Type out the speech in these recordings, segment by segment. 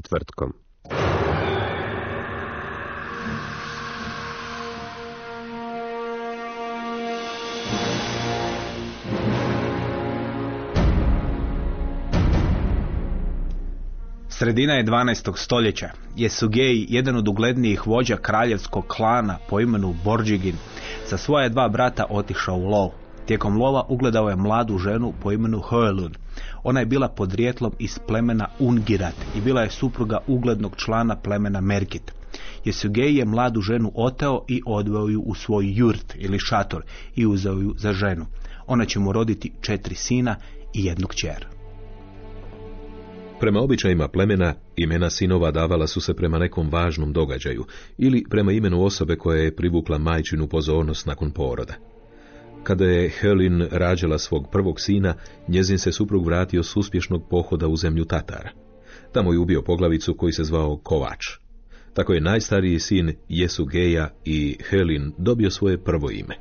Četvrtkom. Sredina je 12. stoljeća. Jesugej, jedan od uglednijih vođa kraljevskog klana po imenu Borđigin, sa svoje dva brata otišao u lov. Tijekom lova ugledao je mladu ženu po imenu Hoelun. Ona je bila podrijetlom iz plemena Ungirat i bila je supruga uglednog člana plemena Merkit. Jesugej je mladu ženu oteo i odveo ju u svoj jurt ili šator i uzeo ju za ženu. Ona će mu roditi četiri sina i jednu kćer. Prema običajima plemena, imena sinova davala su se prema nekom važnom događaju ili prema imenu osobe koja je privukla majčinu pozornost nakon poroda. Kada je Helin rađala svog prvog sina, njezin se suprug vratio s uspješnog pohoda u zemlju Tatara. Tamo je ubio poglavicu koji se zvao Kovač. Tako je najstariji sin Jesugeja i Helin dobio svoje prvo ime.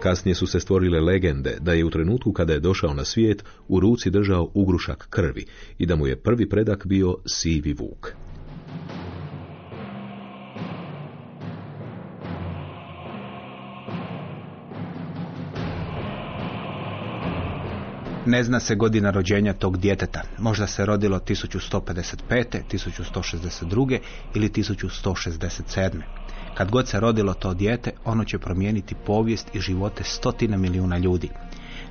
Kasnije su se stvorile legende da je u trenutku kada je došao na svijet u ruci držao ugrušak krvi i da mu je prvi predak bio sivi vuk. Ne zna se godina rođenja tog djeteta. Možda se rodilo 1155., 1162. ili 1167. Kad god se rodilo to dijete, ono će promijeniti povijest i živote stotine milijuna ljudi.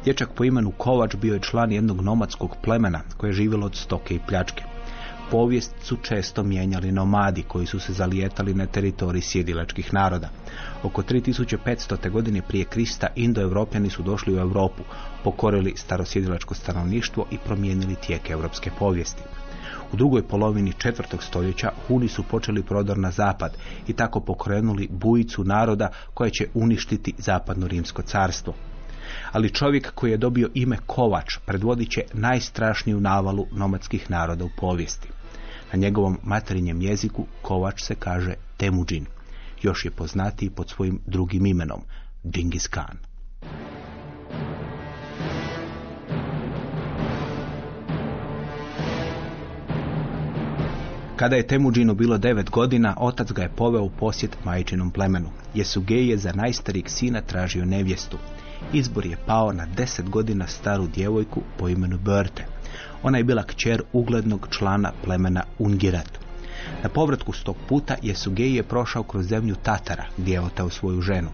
Dječak po imenu Kovač bio je član jednog nomadskog plemena koje je živjelo od stoke i pljačke. Povijest su često mijenjali nomadi koji su se zalijetali na teritoriji sjedilačkih naroda. Oko 3500. godine prije Krista Indoevropljani su došli u Europu, pokorili starosjedilačko stanovništvo i promijenili tijek europske povijesti. U drugoj polovini četvrtog stoljeća Huni su počeli prodor na zapad i tako pokrenuli bujicu naroda koja će uništiti zapadno rimsko carstvo. Ali čovjek koji je dobio ime Kovač predvodit će najstrašniju navalu nomadskih naroda u povijesti. Na njegovom materinjem jeziku Kovač se kaže Temuđin. Još je poznatiji pod svojim drugim imenom, Džingis Khan. Kada je Temuđinu bilo devet godina, otac ga je poveo u posjet majčinom plemenu. Jesugej je za najstarijeg sina tražio nevjestu. Izbor je pao na deset godina staru djevojku po imenu Börte. Ona je bila kćer uglednog člana plemena Ungirat. Na povratku s tog puta Jesugej je prošao kroz zemlju Tatara, gdje je otao svoju ženu.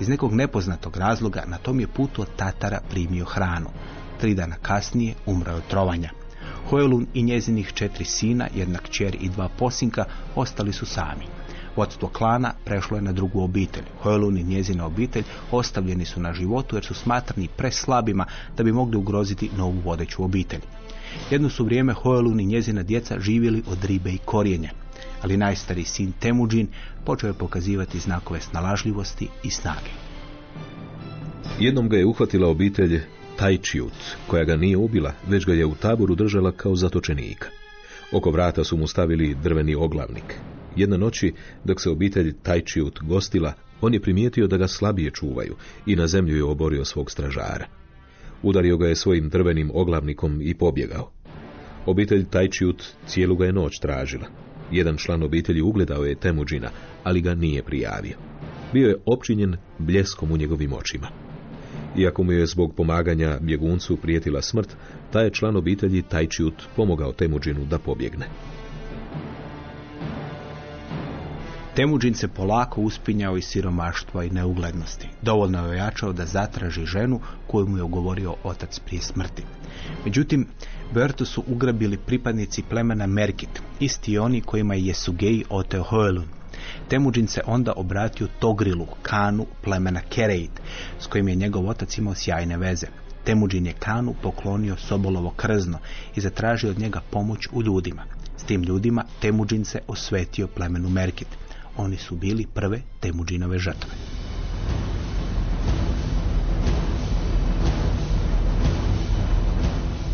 Iz nekog nepoznatog razloga na tom je putu od Tatara primio hranu. Tri dana kasnije umrao od trovanja. Hoelun i njezinih četiri sina, jedna kćer i dva posinka ostali su sami. Vodstvo klana prešlo je na drugu obitelj. Hoelun i njezina obitelj ostavljeni su na životu jer su smatrani preslabima da bi mogli ugroziti novu vodeću obitelj. Jedno su vrijeme Hoelun i njezina djeca živjeli od ribe i korijenja, ali najstari sin Temuđin počeo je pokazivati znakove snalažljivosti i snage. Jednom ga je uhvatila obitelj Tajčiut, koja ga nije ubila, već ga je u taboru držala kao zatočenika. Oko vrata su mu stavili drveni oglavnik. Jedna noći, dok se obitelj Tajčiut gostila, on je primijetio da ga slabije čuvaju i na zemlju je oborio svog stražara. Udario ga je svojim drvenim oglavnikom i pobjegao. Obitelj Tajčiut cijelu ga je noć tražila. Jedan član obitelji ugledao je Temuđina, ali ga nije prijavio. Bio je opčinjen bljeskom u njegovim očima. Iako mu je zbog pomaganja bjeguncu prijetila smrt, taj je član obitelji Tajčiut pomogao Temuđinu da pobjegne. Temuđin se polako uspinjao iz siromaštva i neuglednosti. Dovoljno je ojačao da zatraži ženu koju mu je ugovorio otac prije smrti. Međutim, Bertu su ugrabili pripadnici plemena Merkit, isti oni kojima je Jesugeji oteo Hoelun. Temuđin se onda obratio Togrilu, kanu plemena Kereit, s kojim je njegov otac imao sjajne veze. Temuđin je kanu poklonio Sobolovo krzno i zatražio od njega pomoć u ljudima. S tim ljudima Temuđin se osvetio plemenu Merkit. Oni su bili prve Temuđinove žrtve.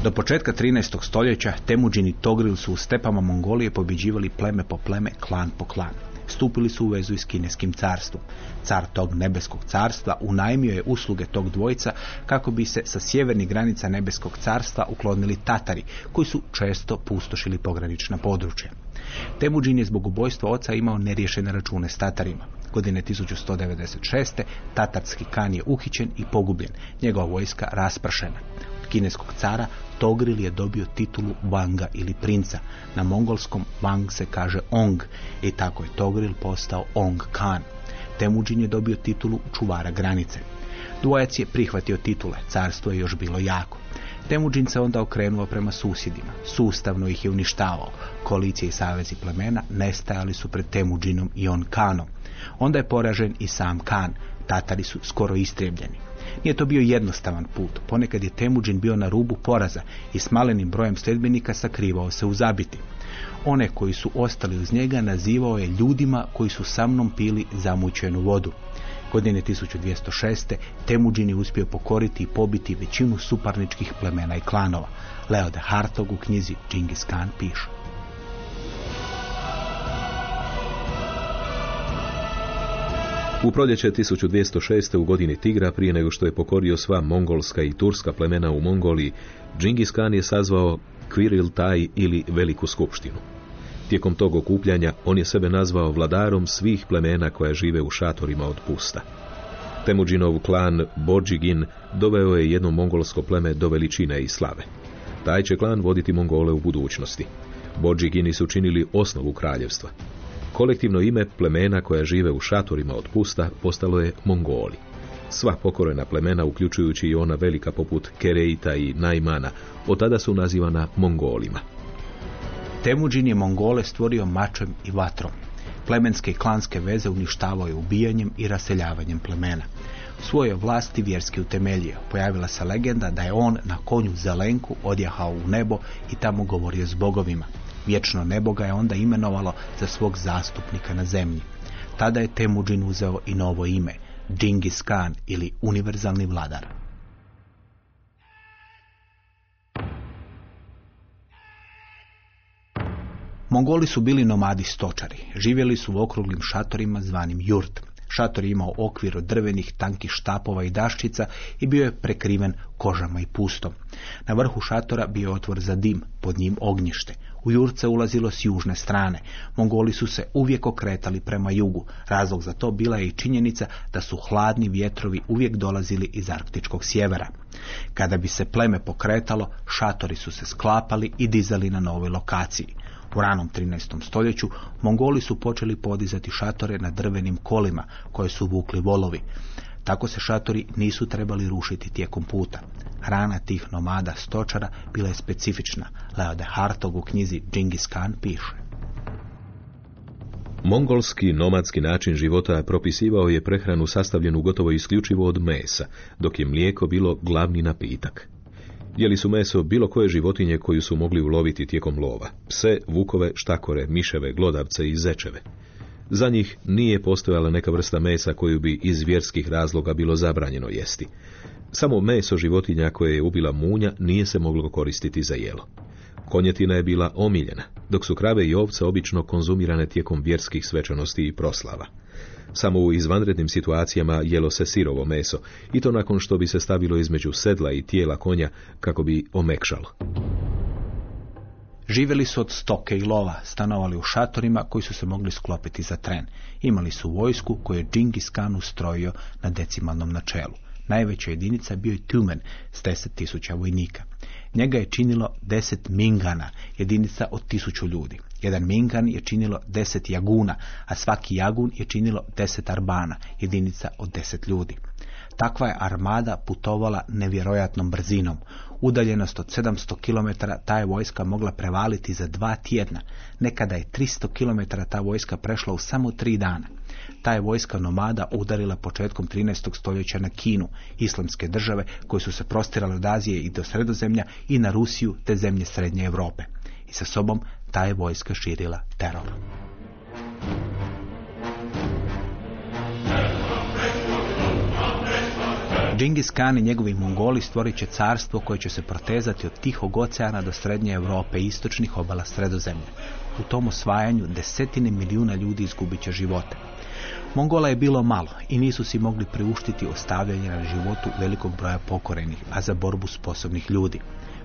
Do početka 13. stoljeća Temuđin i Togril su u stepama Mongolije pobjeđivali pleme po pleme, klan po klan. Stupili su u vezu i s kineskim carstvom. Car tog nebeskog carstva unajmio je usluge tog dvojca kako bi se sa sjevernih granica nebeskog carstva uklonili Tatari, koji su često pustošili pogranična područja. Temuđin je zbog ubojstva oca imao neriješene račune s Tatarima. Godine 1196. Tatarski kan je uhićen i pogubljen, njegova vojska raspršena. Od kineskog cara Togril je dobio titulu Wanga ili princa. Na mongolskom Wang se kaže Ong i tako je Togril postao Ong Khan. Temuđin je dobio titulu čuvara granice. Dvojac je prihvatio titule, carstvo je još bilo jako. Temuđin se onda okrenuo prema susjedima, sustavno ih je uništavao. Koalicije i savezi plemena nestajali su pred Temuđinom i on Kanom. Onda je poražen i sam Kan, Tatari su skoro istrijebljeni. Nije to bio jednostavan put. Ponekad je Temuđin bio na rubu poraza i s malenim brojem sljedbenika sakrivao se u zabiti. One koji su ostali uz njega nazivao je ljudima koji su sa mnom pili zamućenu vodu. Godine 1206. Temuđin je uspio pokoriti i pobiti većinu suparničkih plemena i klanova. Leo de Hartog u knjizi Džingis Khan piše. U proljeće 1206. u godini Tigra, prije nego što je pokorio sva mongolska i turska plemena u Mongoliji, Džingis Khan je sazvao Kviril Taj ili Veliku skupštinu. Tijekom tog okupljanja on je sebe nazvao vladarom svih plemena koja žive u šatorima od pusta. Temuđinov klan Bodžigin doveo je jedno mongolsko pleme do veličine i slave. Taj će klan voditi Mongole u budućnosti. Bodžigini su činili osnovu kraljevstva. Kolektivno ime plemena koja žive u šatorima od pusta postalo je Mongoli. Sva pokorena plemena, uključujući i ona velika poput Kereita i Najmana, od tada su nazivana Mongolima. Temuđin je Mongole stvorio mačem i vatrom. Plemenske i klanske veze uništavao je ubijanjem i raseljavanjem plemena. Svoje vlasti vjerski utemeljio. Pojavila se legenda da je on na konju Zelenku odjahao u nebo i tamo govorio s bogovima. Vječno nebo ga je onda imenovalo za svog zastupnika na zemlji. Tada je Temuđin uzeo i novo ime, Džingis Khan ili univerzalni vladar. Mongoli su bili nomadi stočari. Živjeli su u okruglim šatorima zvanim jurt. Šator je imao okvir od drvenih tankih štapova i daščica i bio je prekriven kožama i pustom. Na vrhu šatora bio je otvor za dim, pod njim ognjište. U jurce ulazilo s južne strane. Mongoli su se uvijek okretali prema jugu. Razlog za to bila je i činjenica da su hladni vjetrovi uvijek dolazili iz arktičkog sjevera. Kada bi se pleme pokretalo, šatori su se sklapali i dizali na novoj lokaciji. U ranom 13. stoljeću Mongoli su počeli podizati šatore na drvenim kolima koje su vukli volovi. Tako se šatori nisu trebali rušiti tijekom puta. Hrana tih nomada stočara bila je specifična. Leo de Hartog u knjizi Džingis Khan piše. Mongolski nomadski način života propisivao je prehranu sastavljenu gotovo isključivo od mesa, dok je mlijeko bilo glavni napitak. Jeli su meso bilo koje životinje koju su mogli uloviti tijekom lova. Pse, vukove, štakore, miševe, glodavce i zečeve. Za njih nije postojala neka vrsta mesa koju bi iz vjerskih razloga bilo zabranjeno jesti. Samo meso životinja koje je ubila munja nije se moglo koristiti za jelo. Konjetina je bila omiljena, dok su krave i ovce obično konzumirane tijekom vjerskih svečanosti i proslava. Samo u izvanrednim situacijama jelo se sirovo meso i to nakon što bi se stavilo između sedla i tijela konja kako bi omekšalo. Živjeli su od stoke i lova, stanovali u šatorima koji su se mogli sklopiti za tren. Imali su vojsku koju je Džingis Khan ustrojio na decimalnom načelu. Najveća jedinica bio je Tumen s 10.000 vojnika. Njega je činilo deset mingana, jedinica od tisuću ljudi. Jedan mingan je činilo deset jaguna, a svaki jagun je činilo deset arbana, jedinica od deset ljudi. Takva je armada putovala nevjerojatnom brzinom. Udaljenost od 700 km ta je vojska mogla prevaliti za dva tjedna. Nekada je 300 km ta vojska prešla u samo tri dana. Ta je vojska nomada udarila početkom 13. stoljeća na Kinu, islamske države koje su se prostirale od Azije i do sredozemlja i na Rusiju te zemlje Srednje Europe. I sa sobom ta je vojska širila teror. Džingis Khan i njegovi Mongoli stvorit će carstvo koje će se protezati od Tihog oceana do Srednje Europe i istočnih obala Sredozemlja. U tom osvajanju desetine milijuna ljudi izgubit će živote. Mongola je bilo malo i nisu si mogli priuštiti ostavljanje na životu velikog broja pokorenih, a za borbu sposobnih ljudi.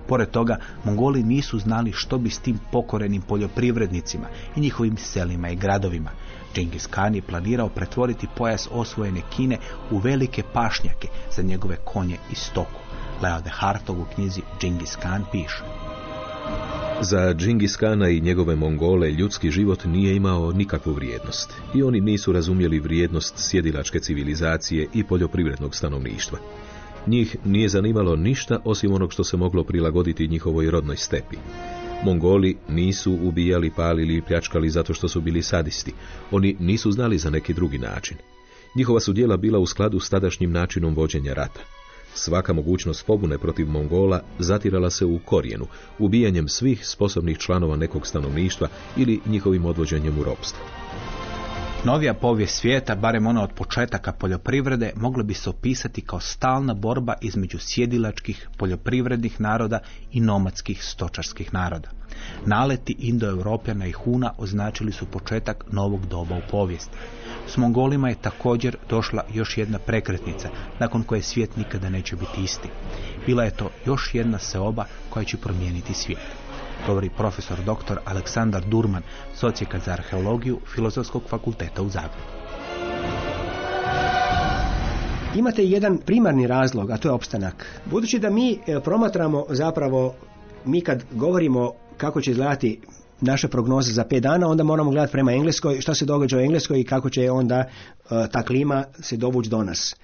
Pored toga, Mongoli nisu znali što bi s tim pokorenim poljoprivrednicima i njihovim selima i gradovima. Džingis Khan je planirao pretvoriti pojas osvojene Kine u velike pašnjake za njegove konje i stoku. Leo de Hartog u knjizi Džingis Khan piše. Za Džingis Kana i njegove Mongole ljudski život nije imao nikakvu vrijednost i oni nisu razumjeli vrijednost sjedilačke civilizacije i poljoprivrednog stanovništva. Njih nije zanimalo ništa osim onog što se moglo prilagoditi njihovoj rodnoj stepi. Mongoli nisu ubijali, palili i pljačkali zato što su bili sadisti. Oni nisu znali za neki drugi način. Njihova su djela bila u skladu s tadašnjim načinom vođenja rata. Svaka mogućnost pobune protiv Mongola zatirala se u korijenu, ubijanjem svih sposobnih članova nekog stanovništva ili njihovim odvođenjem u ropstvo. Novija povijest svijeta, barem ona od početaka poljoprivrede, mogla bi se opisati kao stalna borba između sjedilačkih poljoprivrednih naroda i nomadskih stočarskih naroda. Naleti Indo-Europljana i Huna označili su početak novog doba u povijesti. S Mongolima je također došla još jedna prekretnica, nakon koje svijet nikada neće biti isti. Bila je to još jedna seoba koja će promijeniti svijet govori profesor dr. Aleksandar Durman, socijeka za arheologiju Filozofskog fakulteta u Zagrebu. Imate jedan primarni razlog, a to je opstanak. Budući da mi e, promatramo zapravo, mi kad govorimo kako će izgledati naše prognoze za pet dana, onda moramo gledati prema Engleskoj, što se događa u Engleskoj i kako će onda e, ta klima se dovući do nas.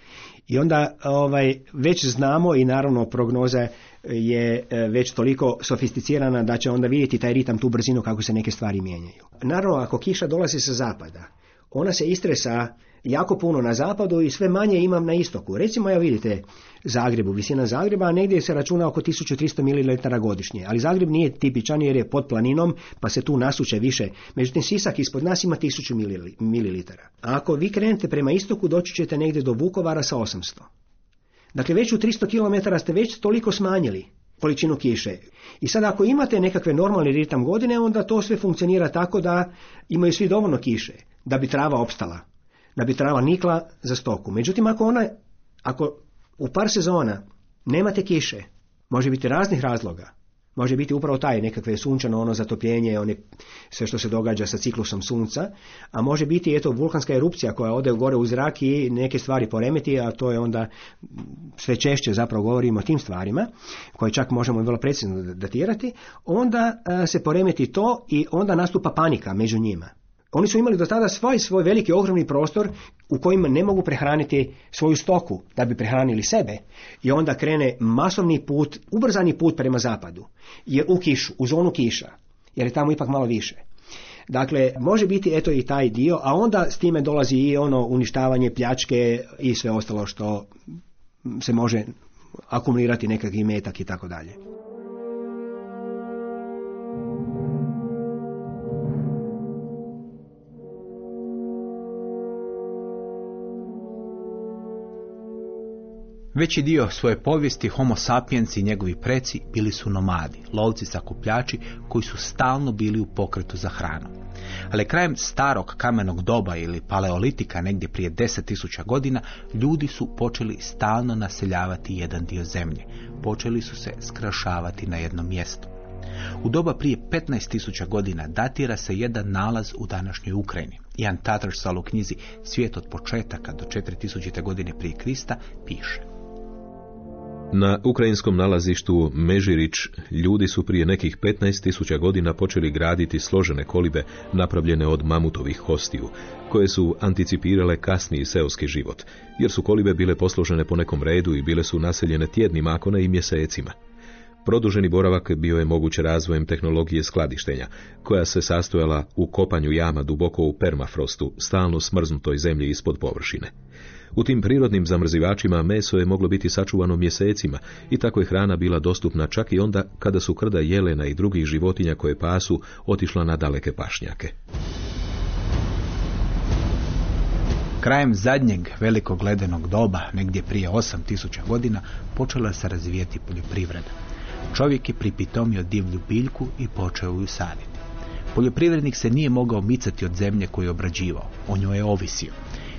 I onda ovaj, već znamo i naravno prognoza je e, već toliko sofisticirana da će onda vidjeti taj ritam, tu brzinu kako se neke stvari mijenjaju. Naravno, ako kiša dolazi sa zapada, ona se istresa jako puno na zapadu i sve manje imam na istoku. Recimo, evo vidite, Zagrebu, visina Zagreba, negdje se računa oko 1300 ml godišnje, ali Zagreb nije tipičan jer je pod planinom, pa se tu nasuče više. Međutim, Sisak ispod nas ima 1000 ml. A ako vi krenete prema istoku, doći ćete negdje do Vukovara sa 800. Dakle, već u 300 km ste već toliko smanjili količinu kiše. I sad ako imate nekakve normalni ritam godine, onda to sve funkcionira tako da imaju svi dovoljno kiše, da bi trava opstala, da bi trava nikla za stoku. Međutim, ako ona, ako u par sezona nemate kiše, može biti raznih razloga, Može biti upravo taj nekakve sunčano ono zatopljenje, one, sve što se događa sa ciklusom sunca, a može biti eto vulkanska erupcija koja ode gore u zrak i neke stvari poremeti, a to je onda sve češće zapravo govorimo o tim stvarima, koje čak možemo vrlo precizno datirati, onda se poremeti to i onda nastupa panika među njima. Oni su imali do tada svoj, svoj veliki ogromni prostor u kojima ne mogu prehraniti svoju stoku da bi prehranili sebe. I onda krene masovni put, ubrzani put prema zapadu. Jer u kišu, u zonu kiša. Jer je tamo ipak malo više. Dakle, može biti eto i taj dio, a onda s time dolazi i ono uništavanje pljačke i sve ostalo što se može akumulirati nekakvi metak i tako dalje. Veći dio svoje povijesti homo sapiens i njegovi preci bili su nomadi, lovci sakupljači koji su stalno bili u pokretu za hranu. Ali krajem starog kamenog doba ili paleolitika negdje prije 10.000 godina ljudi su počeli stalno naseljavati jedan dio zemlje. Počeli su se skrašavati na jednom mjestu. U doba prije 15.000 godina datira se jedan nalaz u današnjoj Ukrajini. Jan Tattersall u knjizi Svijet od početaka do 4000. godine prije Krista piše. Na ukrajinskom nalazištu Mežirić ljudi su prije nekih 15.000 godina počeli graditi složene kolibe napravljene od mamutovih kostiju, koje su anticipirale kasniji seoski život, jer su kolibe bile posložene po nekom redu i bile su naseljene tjednim akone i mjesecima. Produženi boravak bio je moguć razvojem tehnologije skladištenja, koja se sastojala u kopanju jama duboko u permafrostu, stalno smrznutoj zemlji ispod površine. U tim prirodnim zamrzivačima meso je moglo biti sačuvano mjesecima i tako je hrana bila dostupna čak i onda kada su krda jelena i drugih životinja koje pasu otišla na daleke pašnjake. Krajem zadnjeg velikog ledenog doba, negdje prije 8000 godina, počela se razvijeti poljoprivreda. Čovjek je pripitomio divlju biljku i počeo ju saditi. Poljoprivrednik se nije mogao micati od zemlje koju je obrađivao, o njoj je ovisio.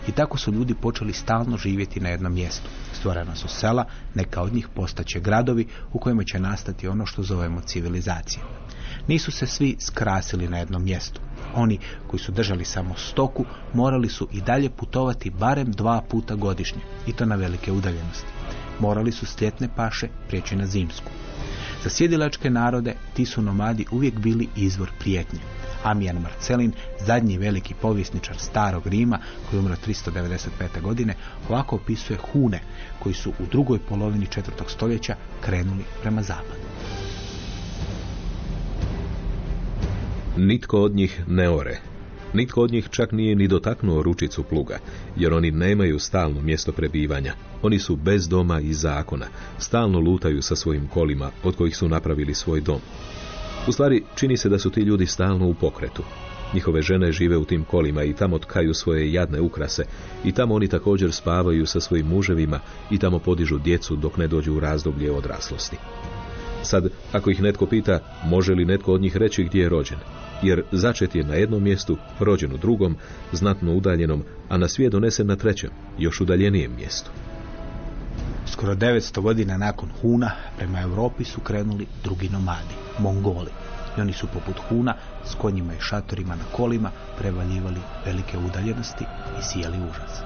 I tako su ljudi počeli stalno živjeti na jednom mjestu. Stvorena su sela, neka od njih postaće gradovi u kojima će nastati ono što zovemo civilizacija. Nisu se svi skrasili na jednom mjestu. Oni koji su držali samo stoku morali su i dalje putovati barem dva puta godišnje i to na velike udaljenosti. Morali su s paše prijeći na zimsku. Za sjedilačke narode ti su nomadi uvijek bili izvor prijetnje. Amijan Marcelin, zadnji veliki povjesničar starog Rima, koji umro 395. godine, ovako opisuje Hune, koji su u drugoj polovini četvrtog stoljeća krenuli prema zapadu. Nitko od njih ne ore. Nitko od njih čak nije ni dotaknuo ručicu pluga, jer oni nemaju stalno mjesto prebivanja. Oni su bez doma i zakona, stalno lutaju sa svojim kolima, od kojih su napravili svoj dom. U stvari, čini se da su ti ljudi stalno u pokretu. Njihove žene žive u tim kolima i tamo tkaju svoje jadne ukrase i tamo oni također spavaju sa svojim muževima i tamo podižu djecu dok ne dođu u razdoblje odraslosti. Sad, ako ih netko pita, može li netko od njih reći gdje je rođen? Jer začet je na jednom mjestu, rođen u drugom, znatno udaljenom, a na svijet donesen na trećem, još udaljenijem mjestu. Skoro 900 godina nakon Huna prema Europi su krenuli drugi nomadi, Mongoli. I oni su poput Huna s konjima i šatorima na kolima prevaljivali velike udaljenosti i sijali užas.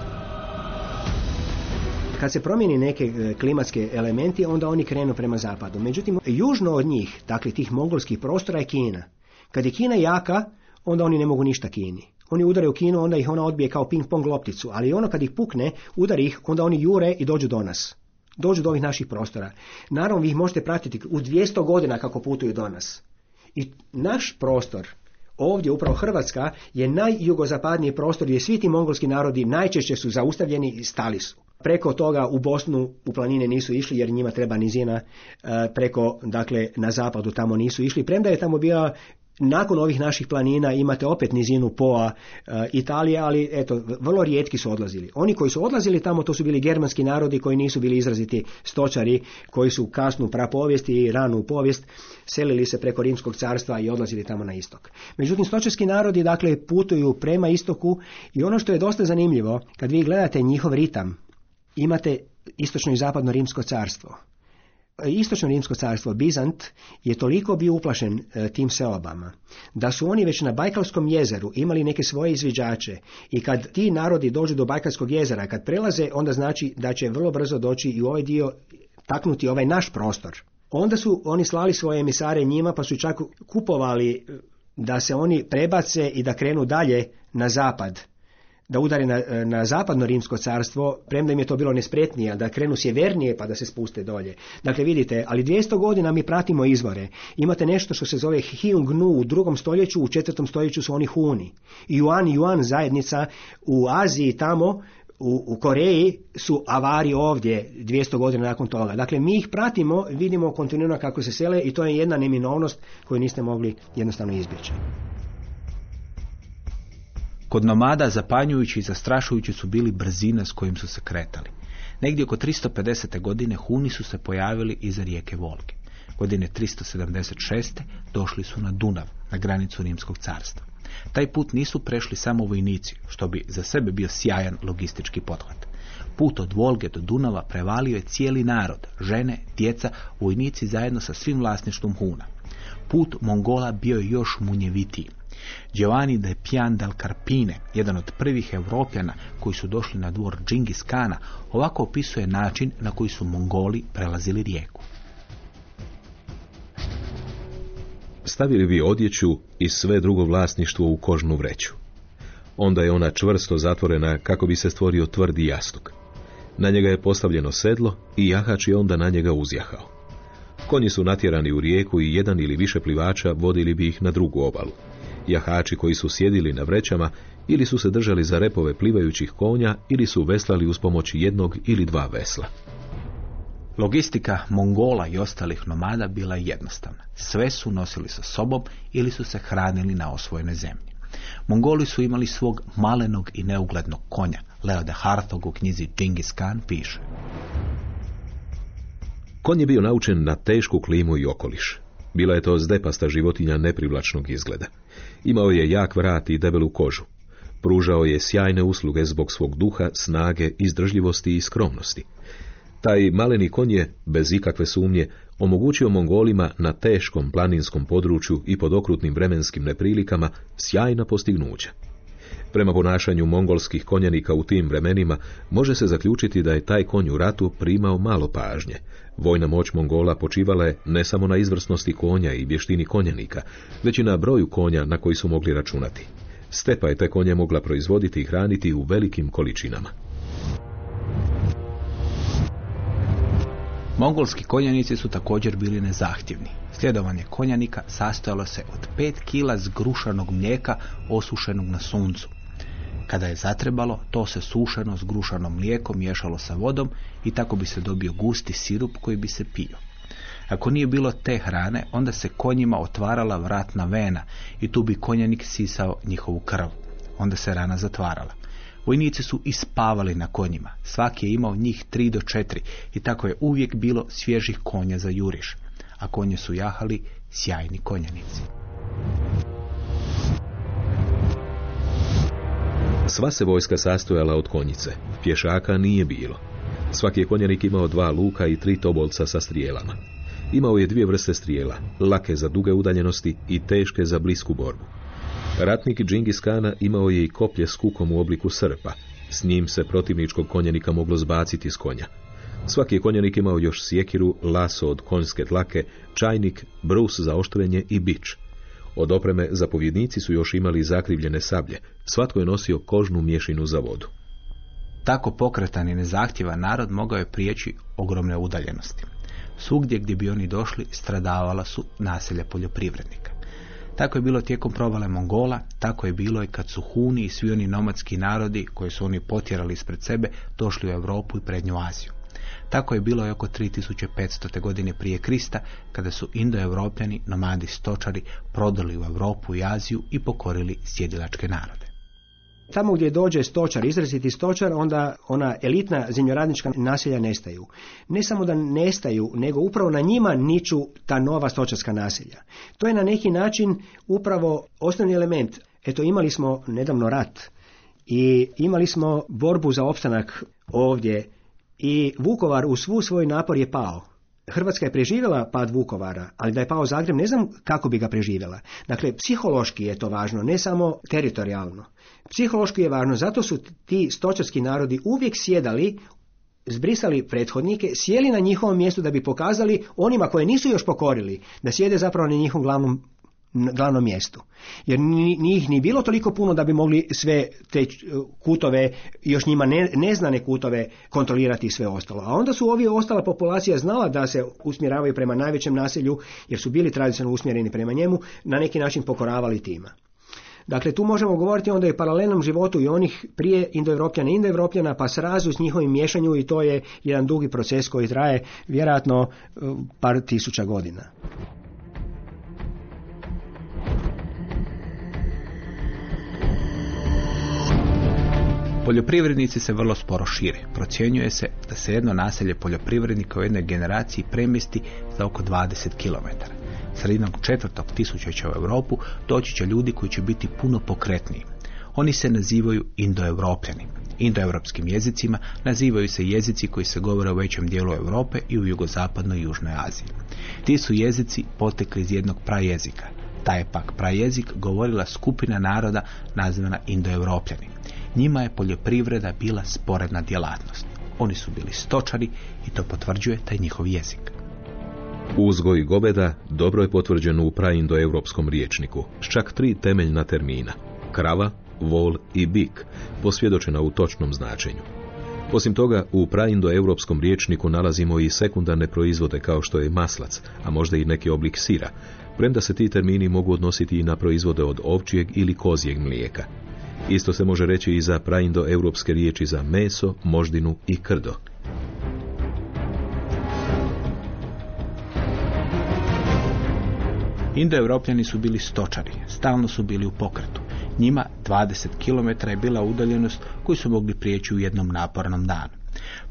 Kad se promijeni neke e, klimatske elementi, onda oni krenu prema zapadu. Međutim, južno od njih, dakle tih mongolskih prostora je Kina. Kad je Kina jaka, onda oni ne mogu ništa Kini. Oni udaraju Kinu, onda ih ona odbije kao ping pong lopticu, ali ono kad ih pukne, udari ih, onda oni jure i dođu do nas. Dođu do ovih naših prostora. Naravno, vi ih možete pratiti u 200 godina kako putuju do nas. I naš prostor, ovdje upravo Hrvatska, je najjugozapadniji prostor gdje svi ti mongolski narodi najčešće su zaustavljeni i stali su. Preko toga u Bosnu u planine nisu išli jer njima treba nizina, e, preko dakle na zapadu tamo nisu išli. Premda je tamo bila nakon ovih naših planina imate opet nizinu poa e, Italije, ali eto, vrlo rijetki su odlazili. Oni koji su odlazili tamo, to su bili germanski narodi koji nisu bili izraziti stočari, koji su kasnu prapovijest i ranu povijest selili se preko Rimskog carstva i odlazili tamo na istok. Međutim, stočarski narodi dakle putuju prema istoku i ono što je dosta zanimljivo, kad vi gledate njihov ritam, imate istočno i zapadno Rimsko carstvo. Istočno rimsko carstvo Bizant je toliko bio uplašen e, tim seobama da su oni već na Bajkalskom jezeru imali neke svoje izviđače i kad ti narodi dođu do Bajkalskog jezera, kad prelaze, onda znači da će vrlo brzo doći i u ovaj dio taknuti ovaj naš prostor. Onda su oni slali svoje emisare njima pa su čak kupovali e, da se oni prebace i da krenu dalje na zapad da udari na, na zapadno rimsko carstvo, premda im je to bilo nespretnije, da krenu sjevernije pa da se spuste dolje. Dakle, vidite, ali 200 godina mi pratimo izvore. Imate nešto što se zove Hyung-nu u drugom stoljeću, u četvrtom stoljeću su oni Huni. Yuan Yuan zajednica u Aziji tamo u, u Koreji su avari ovdje 200 godina nakon toga. Dakle, mi ih pratimo, vidimo kontinuirano kako se sele i to je jedna neminovnost koju niste mogli jednostavno izbjeći. Kod nomada zapanjujući i zastrašujući su bili brzine s kojim su se kretali. Negdje oko 350. godine Huni su se pojavili iza rijeke Volge. Godine 376. došli su na Dunav, na granicu Rimskog carstva. Taj put nisu prešli samo vojnici, što bi za sebe bio sjajan logistički pothvat. Put od Volge do Dunava prevalio je cijeli narod, žene, djeca, vojnici zajedno sa svim vlasništvom Huna. Put Mongola bio je još munjevitiji. Giovanni de Pian del Carpine, jedan od prvih europljana koji su došli na dvor Džingis Kana, ovako opisuje način na koji su Mongoli prelazili rijeku. Stavili bi odjeću i sve drugo vlasništvo u kožnu vreću. Onda je ona čvrsto zatvorena kako bi se stvorio tvrdi jastuk. Na njega je postavljeno sedlo i jahač je onda na njega uzjahao. Konji su natjerani u rijeku i jedan ili više plivača vodili bi ih na drugu obalu. Jahači koji su sjedili na vrećama ili su se držali za repove plivajućih konja ili su veslali uz pomoć jednog ili dva vesla. Logistika Mongola i ostalih nomada bila je jednostavna. Sve su nosili sa sobom ili su se hranili na osvojenoj zemlji. Mongoli su imali svog malenog i neuglednog konja. Leo de Hartog u knjizi Genghis Khan piše. Konj je bio naučen na tešku klimu i okoliš. Bila je to zdepasta životinja neprivlačnog izgleda. Imao je jak vrat i debelu kožu. Pružao je sjajne usluge zbog svog duha, snage, izdržljivosti i skromnosti. Taj maleni konj je, bez ikakve sumnje, omogućio Mongolima na teškom planinskom području i pod okrutnim vremenskim neprilikama sjajna postignuća. Prema ponašanju mongolskih konjanika u tim vremenima može se zaključiti da je taj konj u ratu primao malo pažnje. Vojna moć Mongola počivala je ne samo na izvrsnosti konja i vještini konjanika, već i na broju konja na koji su mogli računati. Stepa je te konje mogla proizvoditi i hraniti u velikim količinama. Mongolski konjanici su također bili nezahtjevni. Sljedovanje konjanika sastojalo se od pet kila zgrušanog mlijeka osušenog na suncu. Kada je zatrebalo, to se sušeno s grušanom mlijekom miješalo sa vodom i tako bi se dobio gusti sirup koji bi se pio. Ako nije bilo te hrane, onda se konjima otvarala vratna vena i tu bi konjanik sisao njihovu krv. Onda se rana zatvarala. Vojnici su ispavali na konjima. Svaki je imao njih tri do četiri i tako je uvijek bilo svježih konja za juriš. A konje su jahali sjajni konjanici. Sva se vojska sastojala od konjice. Pješaka nije bilo. Svaki je konjanik imao dva luka i tri tobolca sa strijelama. Imao je dvije vrste strijela, lake za duge udaljenosti i teške za blisku borbu. Ratnik Džingis Kana imao je i koplje s kukom u obliku srpa. S njim se protivničkog konjanika moglo zbaciti s konja. Svaki je konjanik imao još sjekiru, laso od konjske tlake, čajnik, brus za oštrenje i bič. Od opreme zapovjednici su još imali zakrivljene sablje. Svatko je nosio kožnu mješinu za vodu. Tako pokretan i nezahtjevan narod mogao je prijeći ogromne udaljenosti. Svugdje gdje bi oni došli stradavala su naselja poljoprivrednika. Tako je bilo tijekom provale Mongola, tako je bilo i kad su Huni i svi oni nomadski narodi koje su oni potjerali ispred sebe došli u Europu i prednju Aziju. Tako je bilo i oko 3500. godine prije Krista, kada su indoevropljani, nomadi stočari, prodali u Europu i Aziju i pokorili sjedilačke narode. Tamo gdje dođe stočar, izraziti stočar, onda ona elitna zemljoradnička naselja nestaju. Ne samo da nestaju, nego upravo na njima niču ta nova stočarska naselja. To je na neki način upravo osnovni element. Eto, imali smo nedavno rat i imali smo borbu za opstanak ovdje i Vukovar u svu svoj napor je pao. Hrvatska je preživjela pad Vukovara, ali da je pao Zagreb ne znam kako bi ga preživjela. Dakle, psihološki je to važno, ne samo teritorijalno. Psihološki je važno, zato su ti stočarski narodi uvijek sjedali, zbrisali prethodnike, sjeli na njihovom mjestu da bi pokazali onima koje nisu još pokorili, da sjede zapravo na njihovom glavnom glavnom mjestu. Jer njih ni bilo toliko puno da bi mogli sve te kutove, još njima ne, neznane kutove, kontrolirati sve ostalo. A onda su ovi ostala populacija znala da se usmjeravaju prema najvećem naselju, jer su bili tradicionalno usmjereni prema njemu, na neki način pokoravali tima. Dakle, tu možemo govoriti onda i paralelnom životu i onih prije indoevropljana i indoevropljana, pa srazu s njihovim miješanju i to je jedan dugi proces koji traje vjerojatno par tisuća godina. Poljoprivrednici se vrlo sporo šire. Procjenjuje se da se jedno naselje poljoprivrednika u jednoj generaciji premjesti za oko 20 km. Sredinom četvrtog tisućeća u Europu doći će ljudi koji će biti puno pokretniji. Oni se nazivaju indoevropljani. Indoevropskim jezicima nazivaju se jezici koji se govore u većem dijelu Europe i u jugozapadnoj i južnoj Aziji. Ti su jezici potekli iz jednog prajezika, Taj je pak prajezik govorila skupina naroda nazvana Indoevropljani. Njima je poljoprivreda bila sporedna djelatnost. Oni su bili stočari i to potvrđuje taj njihov jezik. Uzgoj goveda dobro je potvrđen u praindoeuropskom riječniku, s čak tri temeljna termina. Krava, vol i bik, posvjedočena u točnom značenju. Osim toga, u praindoeuropskom riječniku nalazimo i sekundarne proizvode kao što je maslac, a možda i neki oblik sira, premda se ti termini mogu odnositi i na proizvode od ovčijeg ili kozijeg mlijeka. Isto se može reći i za praindoeuropske riječi za meso, moždinu i krdo. Indoevropljani su bili stočari, stalno su bili u pokretu. Njima 20 km je bila udaljenost koju su mogli prijeći u jednom napornom danu.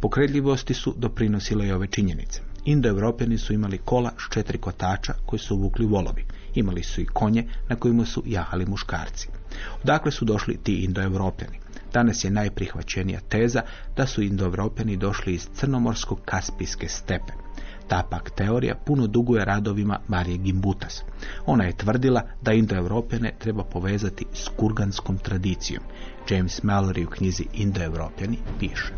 Pokretljivosti su doprinosile i ove činjenice. Indoevropljani su imali kola s četiri kotača koji su vukli volovi. Imali su i konje na kojima su jahali muškarci. Odakle su došli ti Indoevropljani? Danas je najprihvaćenija teza da su Indoevropljani došli iz crnomorskog kaspijske stepe. Ta pak teorija puno duguje radovima Marije Gimbutas. Ona je tvrdila da Indoevropjane treba povezati s kurganskom tradicijom. James Mallory u knjizi Indoevropjani piše.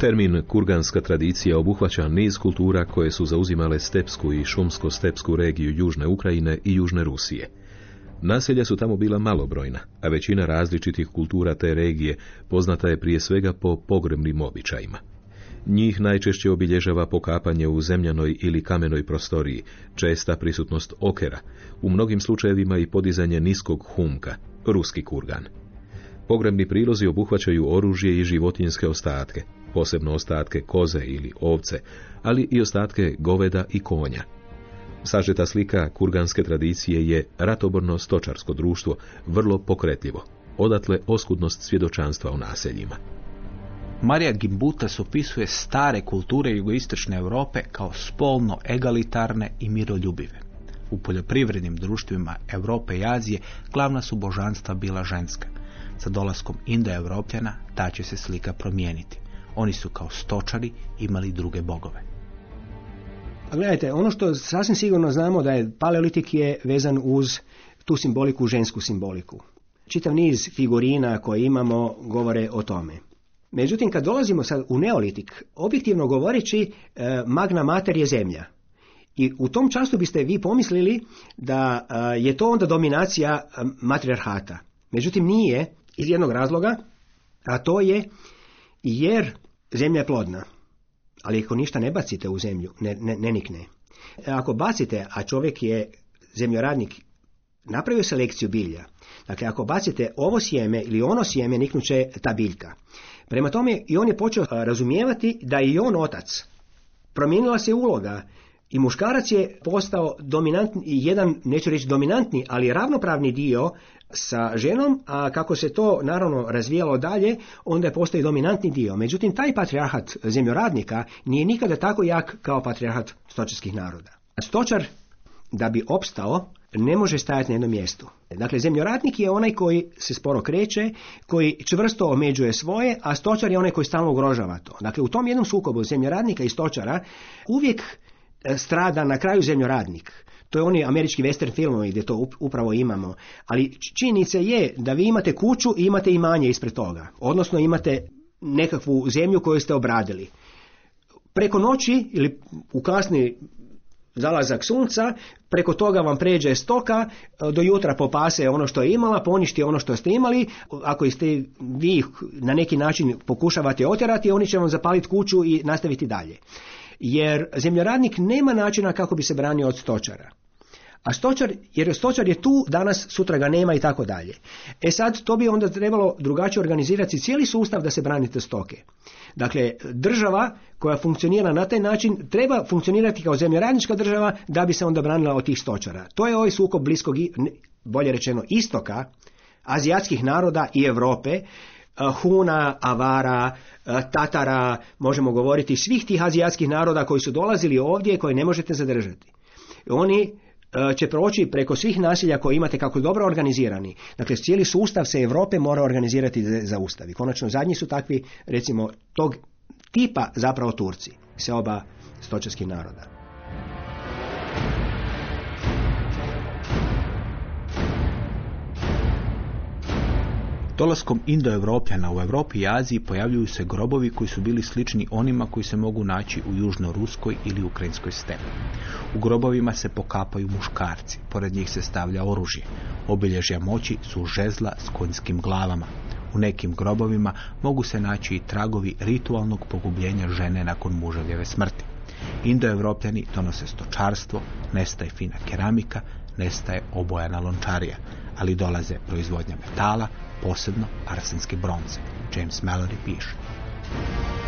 Termin kurganska tradicija obuhvaća niz kultura koje su zauzimale stepsku i šumsko-stepsku regiju Južne Ukrajine i Južne Rusije. Naselja su tamo bila malobrojna, a većina različitih kultura te regije poznata je prije svega po pogrebnim običajima. Njih najčešće obilježava pokapanje u zemljanoj ili kamenoj prostoriji, česta prisutnost okera, u mnogim slučajevima i podizanje niskog humka, ruski kurgan. Pogrebni prilozi obuhvaćaju oružje i životinjske ostatke, posebno ostatke koze ili ovce, ali i ostatke goveda i konja. Sažeta slika kurganske tradicije je ratoborno stočarsko društvo, vrlo pokretljivo, odatle oskudnost svjedočanstva u naseljima. Marija Gimbutas opisuje stare kulture jugoistočne Europe kao spolno egalitarne i miroljubive. U poljoprivrednim društvima Europe i Azije glavna su božanstva bila ženska. Sa dolaskom Indo-Evropljana ta će se slika promijeniti. Oni su kao stočari imali druge bogove. A gledajte, ono što sasvim sigurno znamo da je paleolitik je vezan uz tu simboliku, žensku simboliku. Čitav niz figurina koje imamo govore o tome. Međutim, kad dolazimo sad u neolitik, objektivno govoreći, e, magna mater je zemlja. I u tom času biste vi pomislili da e, je to onda dominacija e, matriarhata. Međutim, nije iz jednog razloga, a to je jer zemlja je plodna. Ali ako ništa ne bacite u zemlju, ne, ne, ne nikne. Ako bacite, a čovjek je zemljoradnik, napravio selekciju bilja, dakle ako bacite ovo sjeme ili ono sjeme, niknuće ta biljka. Prema tome i on je počeo razumijevati da je i on otac. Promijenila se uloga i muškarac je postao dominantni, jedan, neću reći dominantni, ali ravnopravni dio sa ženom, a kako se to naravno razvijalo dalje, onda je postao dominantni dio. Međutim, taj patrijarhat zemljoradnika nije nikada tako jak kao patrijarhat stočarskih naroda. Stočar, da bi opstao, ne može stajati na jednom mjestu. Dakle, zemljoradnik je onaj koji se sporo kreće, koji čvrsto omeđuje svoje, a stočar je onaj koji stalno ugrožava to. Dakle, u tom jednom sukobu zemljoradnika i stočara uvijek strada na kraju zemljoradnik. To je oni američki western filmovi gdje to upravo imamo. Ali činjenica je da vi imate kuću i imate imanje ispred toga. Odnosno imate nekakvu zemlju koju ste obradili. Preko noći ili u kasni zalazak sunca, preko toga vam pređe stoka, do jutra popase ono što je imala, poništi ono što ste imali, ako ste vi na neki način pokušavate otjerati, oni će vam zapaliti kuću i nastaviti dalje. Jer zemljoradnik nema načina kako bi se branio od stočara. A stočar, jer stočar je tu, danas, sutra ga nema i tako dalje. E sad, to bi onda trebalo drugačije organizirati cijeli sustav da se branite stoke. Dakle, država koja funkcionira na taj način treba funkcionirati kao zemljoradnička država da bi se onda branila od tih stočara. To je ovaj sukob bliskog, bolje rečeno, istoka, azijatskih naroda i Europe, Huna, Avara, eh, Tatara, možemo govoriti svih tih azijatskih naroda koji su dolazili ovdje koje ne možete zadržati. Oni E, će proći preko svih nasilja koje imate kako dobro organizirani. Dakle, cijeli sustav se Europe mora organizirati za ustavi. Konačno, zadnji su takvi, recimo, tog tipa zapravo Turci, se oba stočarskih naroda. Dolaskom Indoevropljana u Europi i Aziji pojavljuju se grobovi koji su bili slični onima koji se mogu naći u južno-ruskoj ili ukrajinskoj stepi. U grobovima se pokapaju muškarci, pored njih se stavlja oružje. Obilježja moći su žezla s konjskim glavama. U nekim grobovima mogu se naći i tragovi ritualnog pogubljenja žene nakon muževljeve smrti. Indoevropljani donose stočarstvo, nestaje fina keramika, nestaje obojana lončarija, ali dolaze proizvodnja metala, posebno arsenske bronze. James Mallory piše.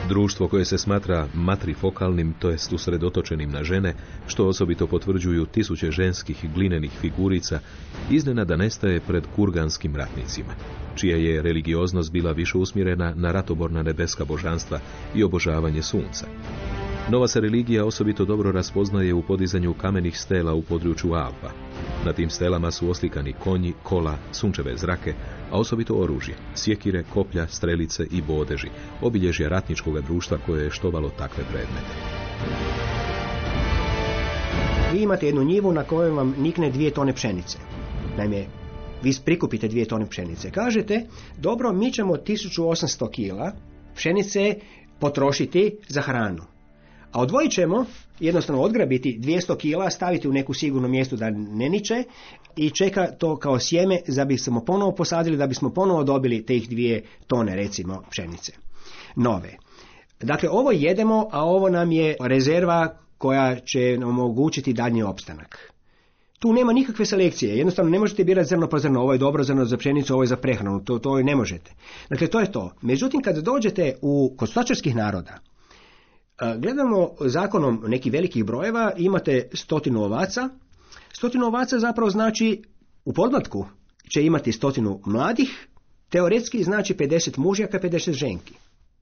Društvo koje se smatra matrifokalnim, to jest usredotočenim na žene, što osobito potvrđuju tisuće ženskih glinenih figurica, iznenada nestaje pred kurganskim ratnicima, čija je religioznost bila više usmjerena na ratoborna nebeska božanstva i obožavanje sunca. Nova se religija osobito dobro raspoznaje u podizanju kamenih stela u području Alpa. Na tim stelama su oslikani konji, kola, sunčeve zrake, a osobito oružje, sjekire, koplja, strelice i bodeži, obilježja ratničkog društva koje je štovalo takve predmete. Vi imate jednu njivu na kojoj vam nikne dvije tone pšenice. Naime, vi prikupite dvije tone pšenice. Kažete, dobro, mi ćemo 1800 kila pšenice potrošiti za hranu. A odvojit ćemo, jednostavno odgrabiti 200 kila, staviti u neku sigurno mjesto da ne niče i čeka to kao sjeme da bismo ponovo posadili, da bismo ponovo dobili tih dvije tone, recimo, pšenice. Nove. Dakle, ovo jedemo, a ovo nam je rezerva koja će omogućiti daljnji opstanak. Tu nema nikakve selekcije, jednostavno ne možete birati zrno po zrno, ovo je dobro zrno za pšenicu, ovo je za prehranu, to, to ne možete. Dakle, to je to. Međutim, kad dođete u, kod stočarskih naroda, Gledamo zakonom nekih velikih brojeva, imate stotinu ovaca. Stotinu ovaca zapravo znači u podmlatku će imati stotinu mladih, teoretski znači 50 mužjaka, 50 ženki.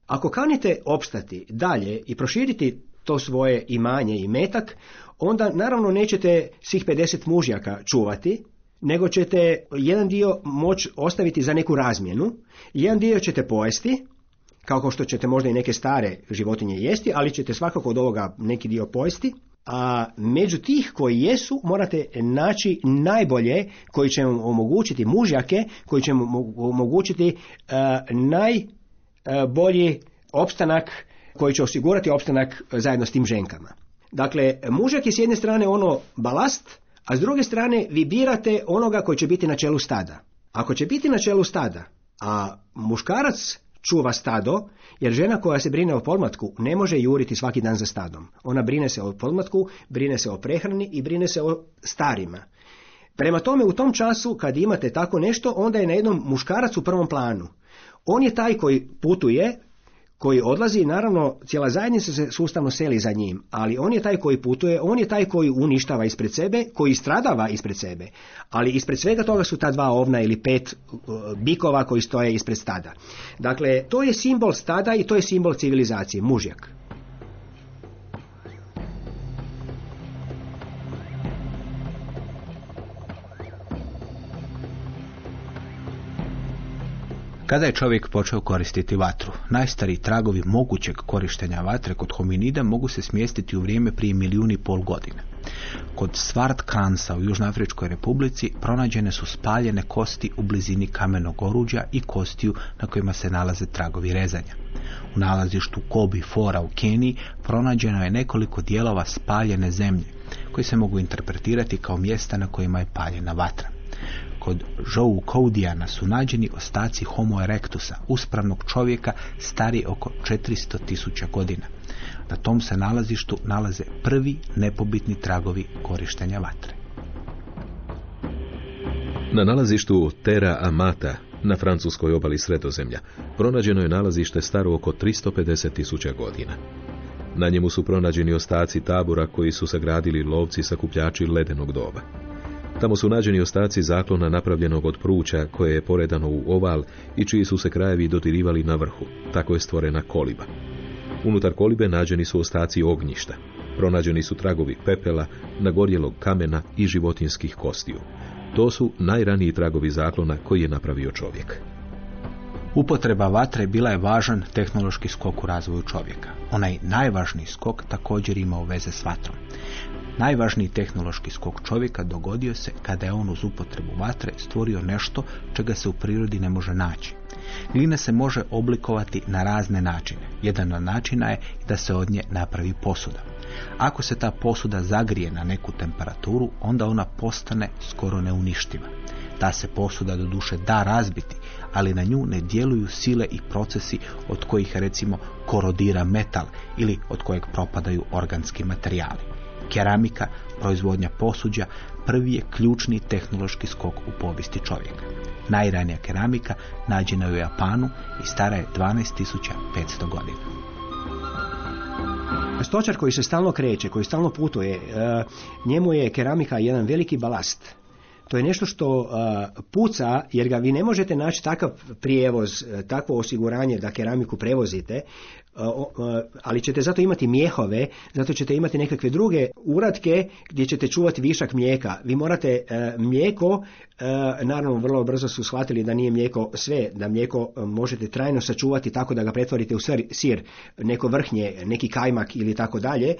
Ako kanite opstati dalje i proširiti to svoje imanje i metak, onda naravno nećete svih 50 mužjaka čuvati, nego ćete jedan dio moći ostaviti za neku razmjenu, jedan dio ćete pojesti, kao što ćete možda i neke stare životinje jesti, ali ćete svakako od ovoga neki dio pojesti. A među tih koji jesu morate naći najbolje koji će vam omogućiti mužjake, koji će vam omogućiti uh, najbolji opstanak koji će osigurati opstanak zajedno s tim ženkama. Dakle, mužjak je s jedne strane ono balast, a s druge strane vi birate onoga koji će biti na čelu stada. Ako će biti na čelu stada, a muškarac čuva stado, jer žena koja se brine o podmlatku ne može juriti svaki dan za stadom. Ona brine se o podmlatku, brine se o prehrani i brine se o starima. Prema tome, u tom času, kad imate tako nešto, onda je na jednom muškarac u prvom planu. On je taj koji putuje, koji odlazi, naravno cijela zajednica se sustavno seli za njim, ali on je taj koji putuje, on je taj koji uništava ispred sebe, koji stradava ispred sebe, ali ispred svega toga su ta dva ovna ili pet uh, bikova koji stoje ispred stada. Dakle, to je simbol stada i to je simbol civilizacije, mužjak. Kada je čovjek počeo koristiti vatru? Najstariji tragovi mogućeg korištenja vatre kod hominida mogu se smjestiti u vrijeme prije milijuni i pol godine. Kod Svartkransa u Južnoafričkoj republici pronađene su spaljene kosti u blizini kamenog oruđa i kostiju na kojima se nalaze tragovi rezanja. U nalazištu Kobi Fora u Keniji pronađeno je nekoliko dijelova spaljene zemlje koji se mogu interpretirati kao mjesta na kojima je paljena vatra. Kod Žou Koudijana su nađeni ostaci Homo erectusa, uspravnog čovjeka stari oko 400 tisuća godina. Na tom se nalazištu nalaze prvi nepobitni tragovi korištenja vatre. Na nalazištu Terra Amata na francuskoj obali sredozemlja pronađeno je nalazište staro oko 350 tisuća godina. Na njemu su pronađeni ostaci tabora koji su sagradili lovci sakupljači ledenog doba. Tamo su nađeni ostaci zaklona napravljenog od pruća koje je poredano u oval i čiji su se krajevi dotirivali na vrhu. Tako je stvorena koliba. Unutar kolibe nađeni su ostaci ognjišta. Pronađeni su tragovi pepela, nagorjelog kamena i životinskih kostiju. To su najraniji tragovi zaklona koji je napravio čovjek. Upotreba vatre bila je važan tehnološki skok u razvoju čovjeka. Onaj najvažniji skok također imao veze s vatrom. Najvažniji tehnološki skok čovjeka dogodio se kada je on uz upotrebu vatre stvorio nešto čega se u prirodi ne može naći. Glina se može oblikovati na razne načine. Jedan od načina je da se od nje napravi posuda. Ako se ta posuda zagrije na neku temperaturu, onda ona postane skoro neuništiva. Ta se posuda do duše da razbiti, ali na nju ne djeluju sile i procesi od kojih recimo korodira metal ili od kojeg propadaju organski materijali. Keramika, proizvodnja posuđa, prvi je ključni tehnološki skok u povijesti čovjeka. Najranija keramika nađena je u Japanu i stara je 12.500 godina. Stočar koji se stalno kreće, koji stalno putuje, e, njemu je keramika jedan veliki balast. To je nešto što e, puca, jer ga vi ne možete naći takav prijevoz, e, takvo osiguranje da keramiku prevozite, ali ćete zato imati mijehove, zato ćete imati nekakve druge uratke gdje ćete čuvati višak mlijeka. Vi morate mlijeko, naravno vrlo brzo su shvatili da nije mlijeko sve, da mlijeko možete trajno sačuvati tako da ga pretvorite u sir, neko vrhnje, neki kajmak ili tako dalje,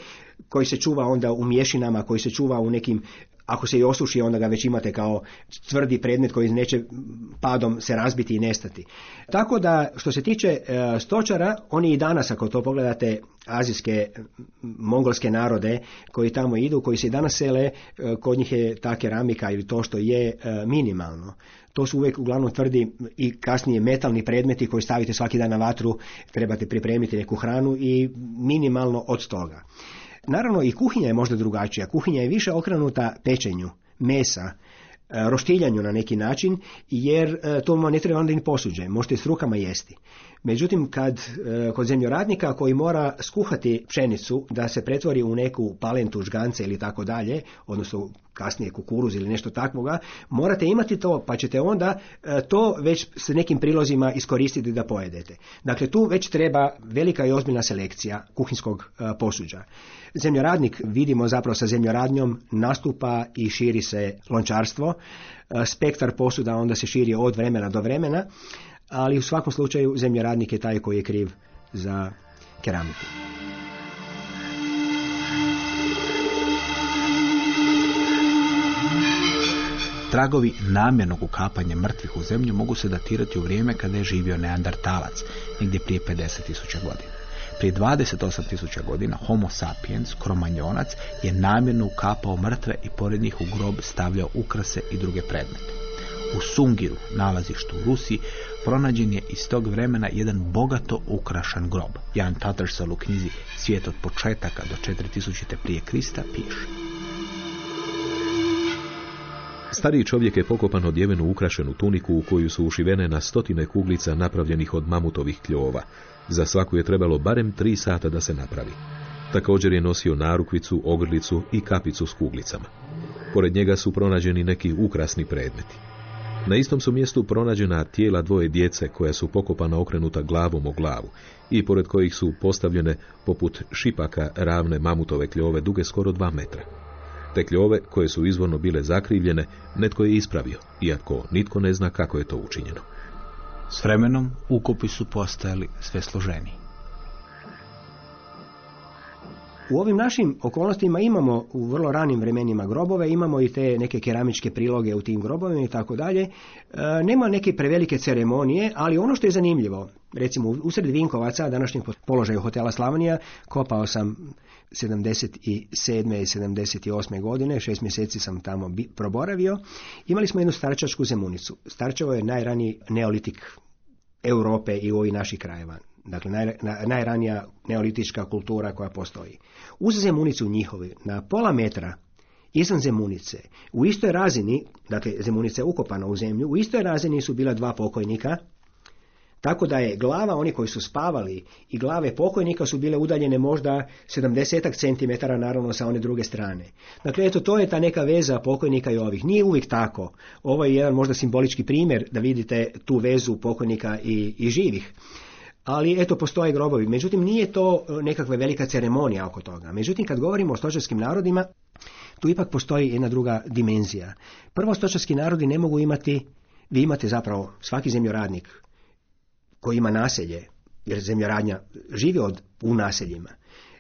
koji se čuva onda u mješinama, koji se čuva u nekim ako se i osuši, onda ga već imate kao tvrdi predmet koji neće padom se razbiti i nestati. Tako da, što se tiče e, stočara, oni i danas, ako to pogledate, azijske, mongolske narode koji tamo idu, koji se i danas sele, e, kod njih je ta keramika ili to što je e, minimalno. To su uvijek uglavnom tvrdi i kasnije metalni predmeti koji stavite svaki dan na vatru, trebate pripremiti neku hranu i minimalno od toga. Naravno i kuhinja je možda drugačija. Kuhinja je više okrenuta pečenju, mesa, e, roštiljanju na neki način, jer e, to vam ne treba onda ni posuđe, možete s rukama jesti. Međutim, kad e, kod zemljoradnika koji mora skuhati pšenicu da se pretvori u neku palentu, žgance ili tako dalje, odnosno kasnije kukuruz ili nešto takvoga, morate imati to, pa ćete onda e, to već s nekim prilozima iskoristiti da pojedete. Dakle, tu već treba velika i ozbiljna selekcija kuhinskog e, posuđa. Zemljoradnik, vidimo zapravo sa zemljoradnjom, nastupa i širi se lončarstvo, spektar posuda onda se širi od vremena do vremena, ali u svakom slučaju zemljoradnik je taj koji je kriv za keramiku. Tragovi namjernog ukapanja mrtvih u zemlju mogu se datirati u vrijeme kada je živio neandertalac, negdje prije 50.000 godina. Prije 28.000 godina Homo sapiens, kromanjonac, je namjerno ukapao mrtve i pored njih u grob stavljao ukrase i druge predmete. U Sungiru, nalazištu u Rusiji, pronađen je iz tog vremena jedan bogato ukrašan grob. Jan Tattersall u knjizi Svijet od početaka do 4000. prije Krista piše. Stariji čovjek je pokopan odjevenu ukrašenu tuniku u koju su ušivene na stotine kuglica napravljenih od mamutovih kljova. Za svaku je trebalo barem tri sata da se napravi. Također je nosio narukvicu, ogrlicu i kapicu s kuglicama. Pored njega su pronađeni neki ukrasni predmeti. Na istom su mjestu pronađena tijela dvoje djece koja su pokopana okrenuta glavom o glavu i pored kojih su postavljene poput šipaka ravne mamutove kljove duge skoro dva metra. Te kljove koje su izvorno bile zakrivljene netko je ispravio, iako nitko ne zna kako je to učinjeno. S vremenom ukopi su postajali sve složeniji. U ovim našim okolnostima imamo u vrlo ranim vremenima grobove, imamo i te neke keramičke priloge u tim grobovima i tako dalje. E, nema neke prevelike ceremonije, ali ono što je zanimljivo, recimo usred Vinkovaca, današnjeg položaju hotela Slavonija, kopao sam 77. i 78. godine, šest mjeseci sam tamo proboravio, imali smo jednu starčačku zemunicu. Starčevo je najraniji neolitik Europe i ovih naših krajeva. Dakle, naj, najranija neolitička kultura koja postoji. Uz zemunicu njihovi, na pola metra izvan zemunice, u istoj razini, dakle zemunica je ukopana u zemlju, u istoj razini su bila dva pokojnika, tako da je glava oni koji su spavali i glave pokojnika su bile udaljene možda 70 cm naravno sa one druge strane. Dakle, eto, to je ta neka veza pokojnika i ovih. Nije uvijek tako. Ovo je jedan možda simbolički primjer da vidite tu vezu pokojnika i, i živih ali eto postoje grobovi. Međutim, nije to e, nekakva velika ceremonija oko toga. Međutim, kad govorimo o stočarskim narodima, tu ipak postoji jedna druga dimenzija. Prvo, stočarski narodi ne mogu imati, vi imate zapravo svaki zemljoradnik koji ima naselje, jer zemljoradnja živi od, u naseljima.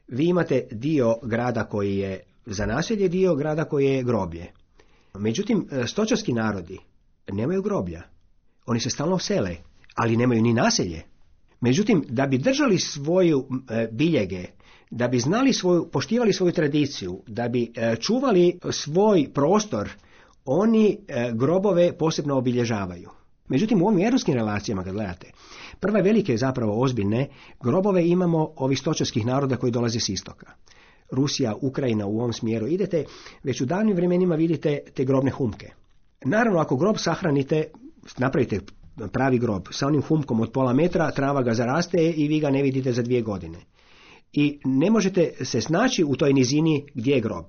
Vi imate dio grada koji je za naselje dio grada koji je groblje. Međutim, e, stočarski narodi nemaju groblja. Oni se stalno sele, ali nemaju ni naselje. Međutim, da bi držali svoju e, biljege, da bi znali svoju, poštivali svoju tradiciju, da bi e, čuvali svoj prostor, oni e, grobove posebno obilježavaju. Međutim, u ovim europskim relacijama, kad gledate, prve velike zapravo ozbiljne grobove imamo ovih stočarskih naroda koji dolaze s istoka. Rusija, Ukrajina u ovom smjeru idete, već u davnim vremenima vidite te grobne humke. Naravno, ako grob sahranite, napravite pravi grob sa onim humkom od pola metra, trava ga zaraste i vi ga ne vidite za dvije godine. I ne možete se snaći u toj nizini gdje je grob.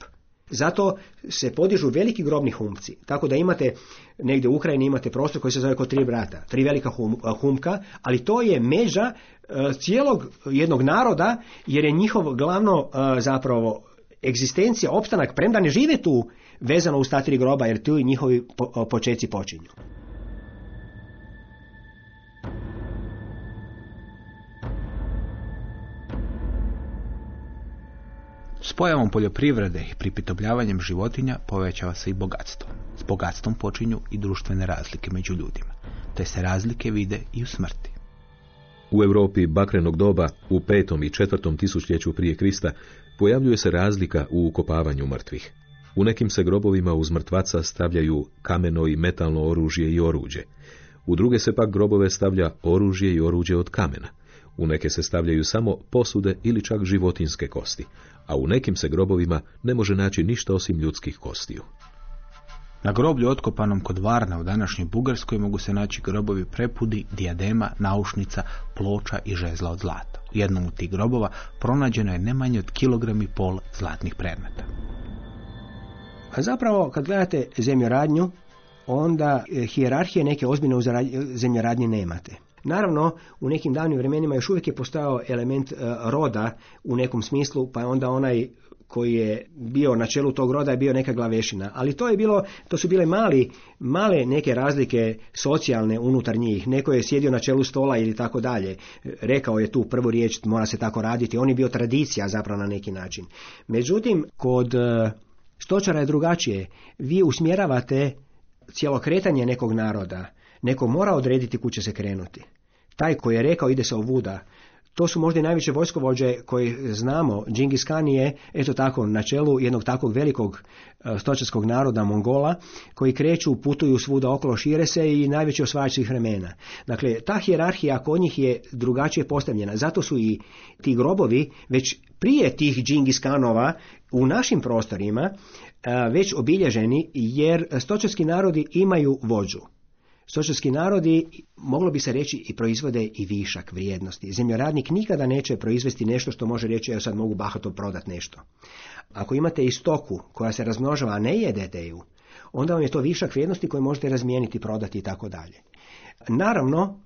Zato se podižu veliki grobni humci. Tako da imate, negdje u Ukrajini imate prostor koji se zove kod tri brata, tri velika hum, humka, ali to je međa e, cijelog jednog naroda, jer je njihov glavno e, zapravo egzistencija, opstanak, premda ne žive tu vezano uz ta groba, jer tu njihovi po, počeci počinju. S pojavom poljoprivrede i pripitobljavanjem životinja povećava se i bogatstvo. S bogatstvom počinju i društvene razlike među ljudima. Te se razlike vide i u smrti. U Europi bakrenog doba, u petom i četvrtom tisućljeću prije Krista, pojavljuje se razlika u ukopavanju mrtvih. U nekim se grobovima uz mrtvaca stavljaju kameno i metalno oružje i oruđe. U druge se pak grobove stavlja oružje i oruđe od kamena. U neke se stavljaju samo posude ili čak životinske kosti, a u nekim se grobovima ne može naći ništa osim ljudskih kostiju. Na groblju otkopanom kod Varna u današnjoj Bugarskoj mogu se naći grobovi prepudi, dijadema, naušnica, ploča i žezla od zlata. U jednom od tih grobova pronađeno je ne manje od kilogram i pol zlatnih predmeta. A zapravo, kad gledate zemljoradnju, onda e, hijerarhije neke ozbiljne u zemljoradnji nemate. Naravno, u nekim davnim vremenima još uvijek je postojao element e, roda u nekom smislu, pa onda onaj koji je bio na čelu tog roda je bio neka glavešina. Ali to je bilo, to su bile mali, male neke razlike socijalne unutar njih. Neko je sjedio na čelu stola ili tako dalje. Rekao je tu prvu riječ, mora se tako raditi. On je bio tradicija zapravo na neki način. Međutim, kod e, stočara je drugačije. Vi usmjeravate cijelo kretanje nekog naroda. Neko mora odrediti kud će se krenuti. Taj koji je rekao ide se ovuda, to su možda i najveće vojskovođe koji znamo. Džingis Khan je, eto tako, na čelu jednog takvog velikog e, stočarskog naroda Mongola, koji kreću, putuju svuda okolo, šire se i najveći osvajač svih vremena. Dakle, ta hijerarhija kod njih je drugačije postavljena. Zato su i ti grobovi već prije tih Džingis Khanova u našim prostorima e, već obilježeni jer stočarski narodi imaju vođu. Stočarski narodi, moglo bi se reći, i proizvode i višak vrijednosti. Zemljoradnik nikada neće proizvesti nešto što može reći, ja sad mogu bahato prodat nešto. Ako imate i stoku koja se razmnožava, a ne jedete ju, onda vam je to višak vrijednosti koje možete razmijeniti, prodati i tako dalje. Naravno,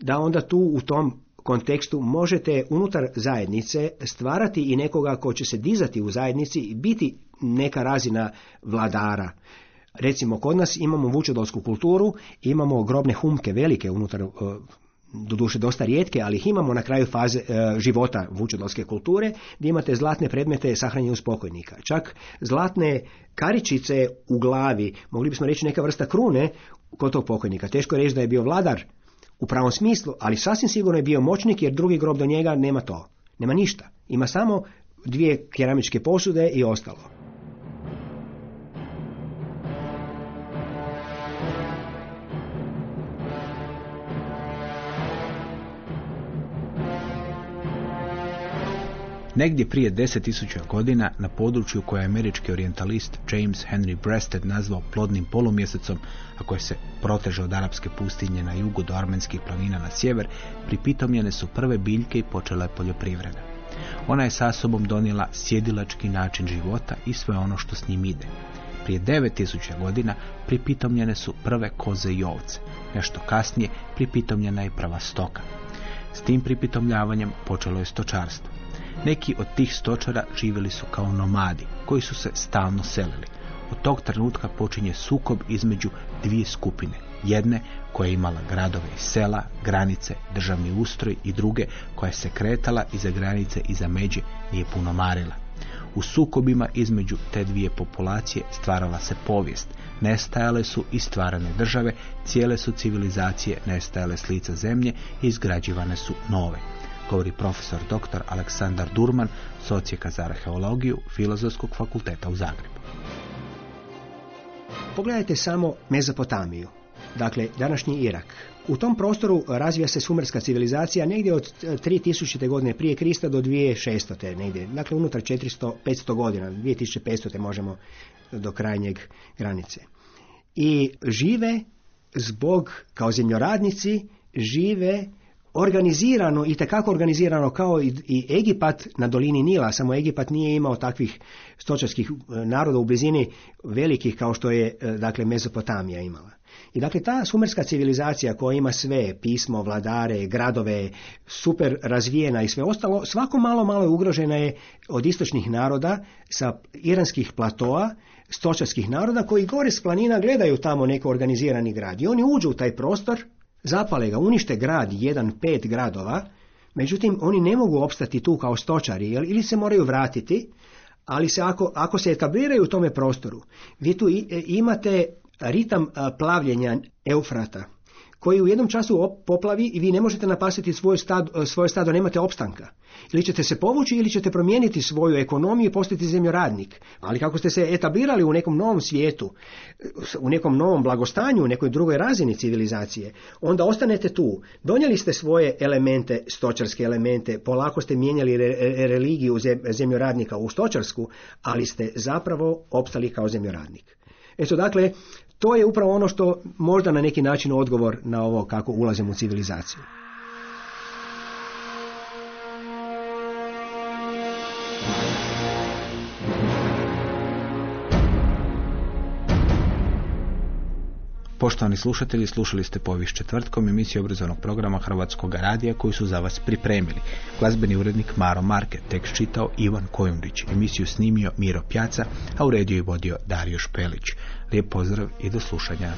da onda tu u tom kontekstu možete unutar zajednice stvarati i nekoga ko će se dizati u zajednici i biti neka razina vladara. Recimo, kod nas imamo vučedolsku kulturu, imamo grobne humke velike unutar, e, doduše dosta rijetke, ali ih imamo na kraju faze e, života vučedolske kulture, gdje imate zlatne predmete sahranjene uz pokojnika. Čak zlatne karičice u glavi, mogli bismo reći neka vrsta krune kod tog pokojnika. Teško je reći da je bio vladar u pravom smislu, ali sasvim sigurno je bio moćnik jer drugi grob do njega nema to. Nema ništa. Ima samo dvije keramičke posude i ostalo. Negdje prije 10.000 godina na području koje je američki orientalist James Henry Breasted nazvao plodnim polumjesecom, a koje se proteže od arapske pustinje na jugu do armenskih planina na sjever, pripitomljene su prve biljke i počela je poljoprivreda. Ona je sa sobom donijela sjedilački način života i sve ono što s njim ide. Prije 9000 godina pripitomljene su prve koze i ovce. Nešto kasnije pripitomljena je prva stoka. S tim pripitomljavanjem počelo je stočarstvo. Neki od tih stočara živjeli su kao nomadi, koji su se stalno selili. Od tog trenutka počinje sukob između dvije skupine. Jedne koja je imala gradove i sela, granice, državni ustroj i druge koja se kretala iza granice i za međe nije puno marila. U sukobima između te dvije populacije stvarala se povijest. Nestajale su i stvarane države, cijele su civilizacije nestajale s lica zemlje i izgrađivane su nove govori profesor dr. Aleksandar Durman, socijeka za arheologiju Filozofskog fakulteta u Zagrebu. Pogledajte samo Mezopotamiju, dakle današnji Irak. U tom prostoru razvija se sumerska civilizacija negdje od 3000. godine prije Krista do 2600. negdje, dakle unutar 400-500 godina, 2500. možemo do krajnjeg granice. I žive zbog, kao zemljoradnici, žive organizirano i tekako organizirano kao i, i Egipat na dolini Nila, samo Egipat nije imao takvih stočarskih e, naroda u blizini velikih kao što je e, dakle Mezopotamija imala. I dakle ta sumerska civilizacija koja ima sve, pismo, vladare, gradove, super razvijena i sve ostalo, svako malo malo je ugrožena je od istočnih naroda sa iranskih platoa, stočarskih naroda koji gore s planina gledaju tamo neko organizirani grad i oni uđu u taj prostor Zapale ga, unište grad, jedan, pet gradova, međutim oni ne mogu opstati tu kao stočari ili se moraju vratiti, ali se ako, ako se etabliraju u tome prostoru, vi tu e, imate ritam plavljenja Eufrata, koji u jednom času poplavi i vi ne možete napasiti svoje stado, svoje stado, nemate opstanka. Ili ćete se povući ili ćete promijeniti svoju ekonomiju i postati zemljoradnik. Ali kako ste se etablirali u nekom novom svijetu, u nekom novom blagostanju, u nekoj drugoj razini civilizacije, onda ostanete tu. Donijeli ste svoje elemente, stočarske elemente, polako ste mijenjali religiju zemljoradnika u stočarsku, ali ste zapravo opstali kao zemljoradnik. Eto dakle, to je upravo ono što možda na neki način odgovor na ovo kako ulazimo u civilizaciju. Poštovani slušatelji, slušali ste povijest četvrtkom emisiju obrazovnog programa Hrvatskog radija koji su za vas pripremili. Glazbeni urednik Maro Market, tekst čitao Ivan Kojundić, emisiju snimio Miro Pjaca, a u rediju i vodio Dario Špelić. Lijep pozdrav i do slušanja.